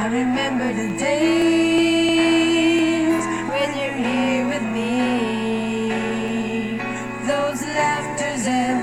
I remember the days when you're here with me, those laughters and